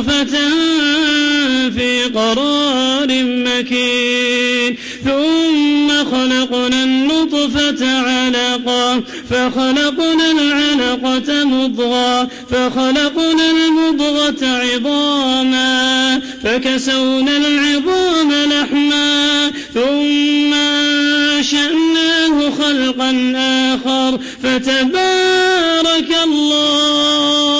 نطفة في قرار مكين. ثم خلقنا النطفة علقة فخلقنا العلقة مضغة فخلقنا المضغة عظاما فكسونا العظام لحما ثم أنشأناه خلقا آخر فتبارك الله.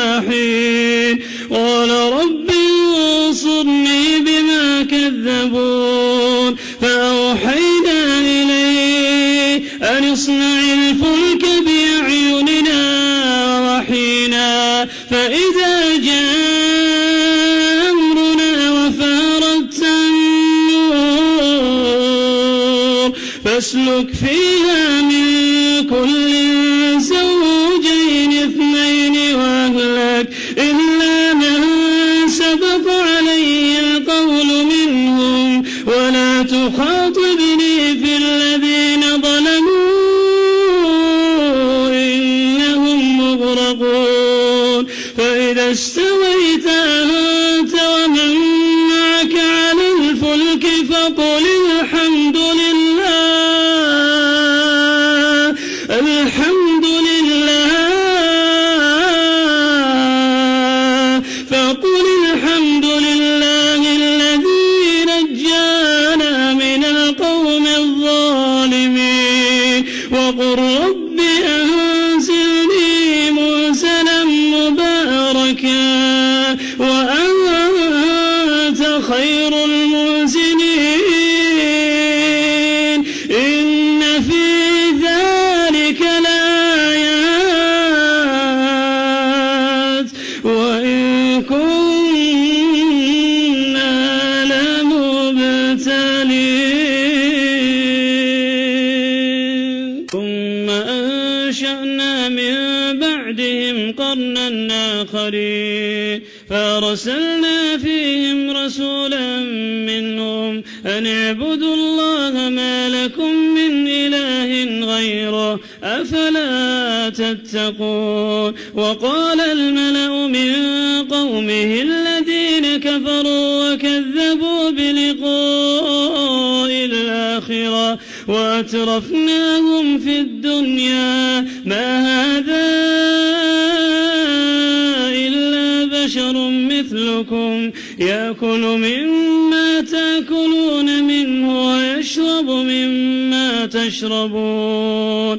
حتى حين قال وأهلك إلا وقال الملأ من قومه الذين كفروا وكذبوا بلقاء الآخرة وأترفناهم في الدنيا ما هذا إلا بشر مثلكم يأكل مما تأكلون منه ويشرب مما تشربون.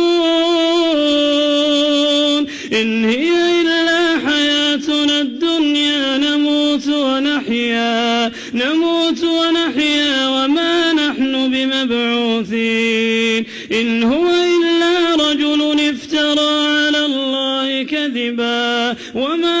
إن هو إلا رجل افترى على الله كذبا وما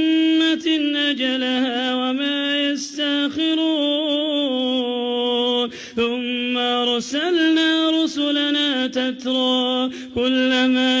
كلما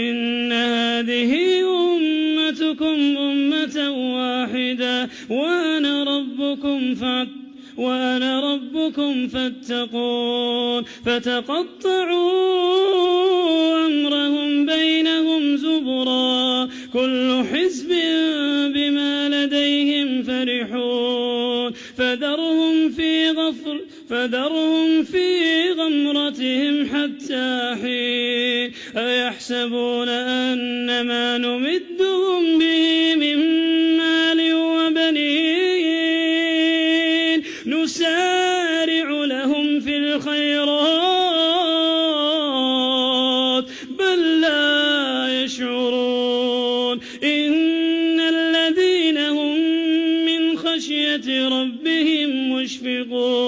أمة واحدة وأنا ربكم فاتقون وأنا ربكم فاتقون فتقطعوا أمرهم بينهم زبرا كل حزب بما لديهم فرحون فذرهم في غفر فذرهم في غمرتهم حتى حين أيحسبون أن ما نمدهم به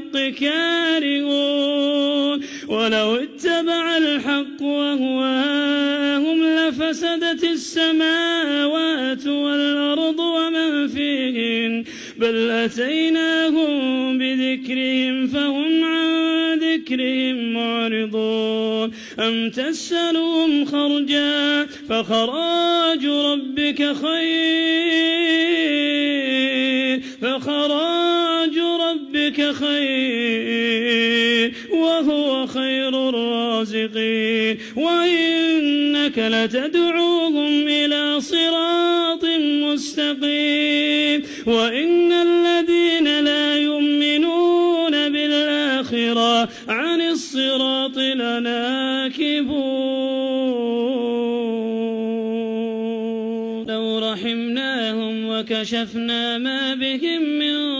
للحق كارهون. ولو اتبع الحق وهواهم لفسدت السماوات والأرض ومن فيهن. بل أتيناهم بذكرهم فهم عن ذكرهم معرضون. أم تسألهم خرجا فخراج ربك خير. فخراج ربك خير وهو خير الرازقين وإنك لتدعوهم إلى صراط مستقيم. وإن الذين لا يؤمنون بالآخرة عن الصراط لناكبون. لو رحمناهم وكشفنا ما بهم من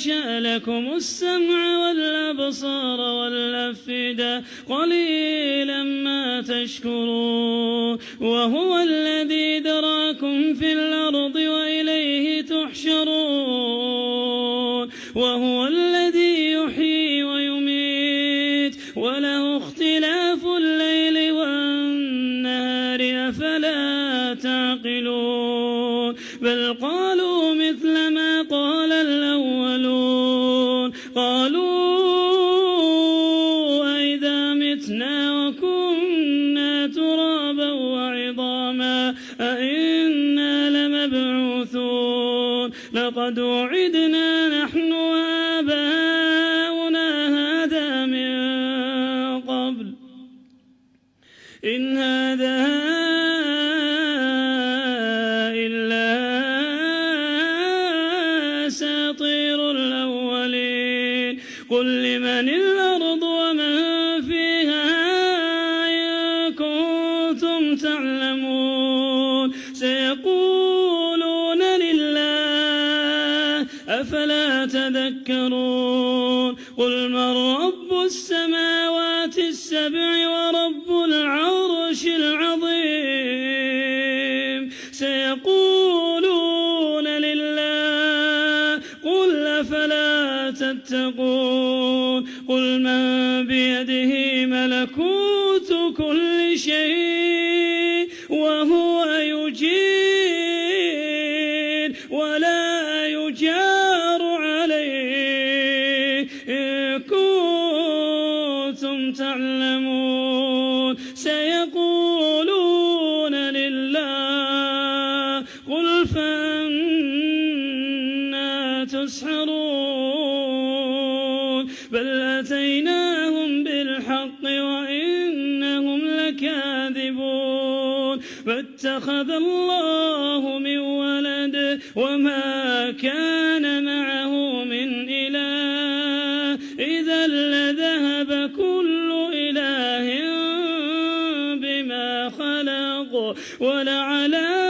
يشأ لكم السمع والأبصار والأفئدة قليلا ما تشكرون وهو الذي دراكم في الأرض وإليه تحشرون وهو الذي يحيي إنها تتقون قل من بيده ملكوت كل شيء وهو ولعلى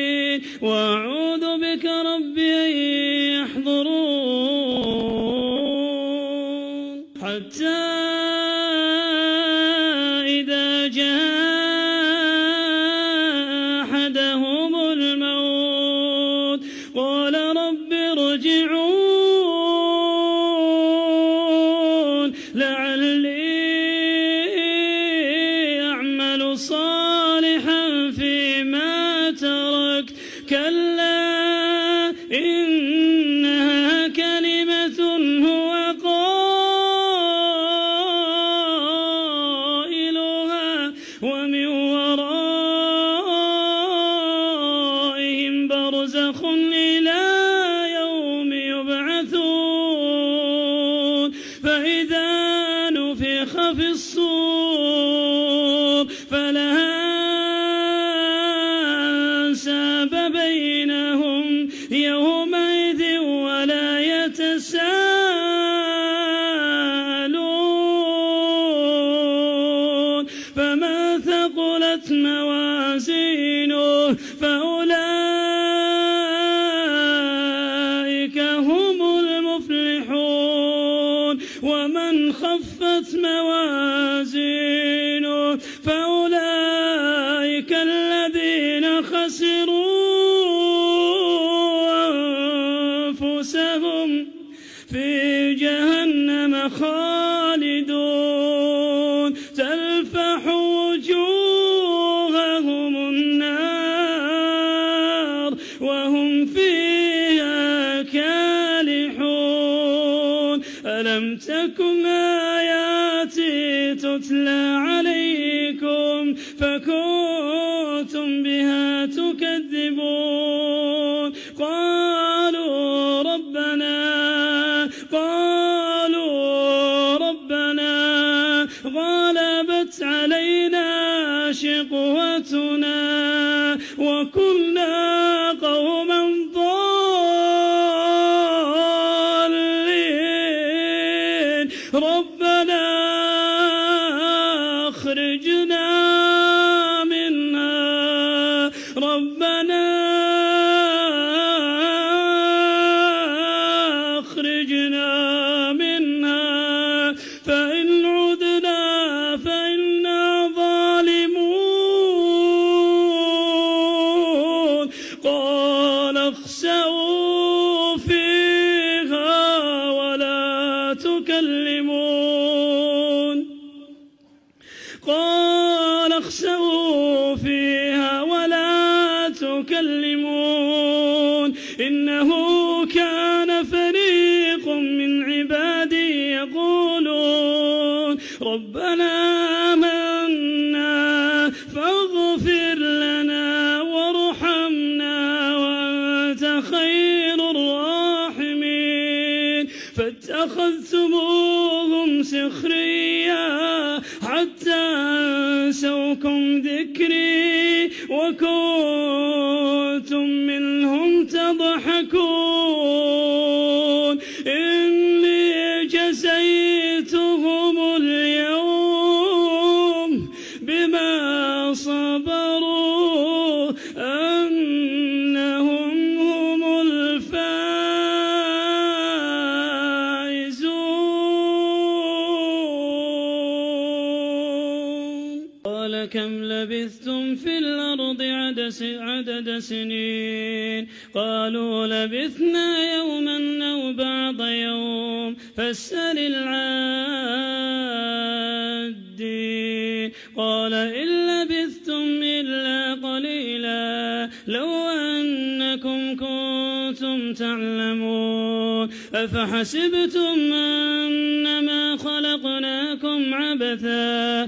وأعوذ بك ربي أن يحضرون. حتى إذا جاء أحدهم الموت قال رب ارجعون. لم تكن آياتي تتلى عليكم فكنتم بها تكذبون. Virgin فاتخذتموهم سخريا حتى أنسوكم ذكري وكنتم لبثنا يوما أو بعض يوم فاسأل العادين قال إن لبثتم إلا قليلا لو أنكم كنتم تعلمون. أفحسبتم أنما خلقناكم عبثا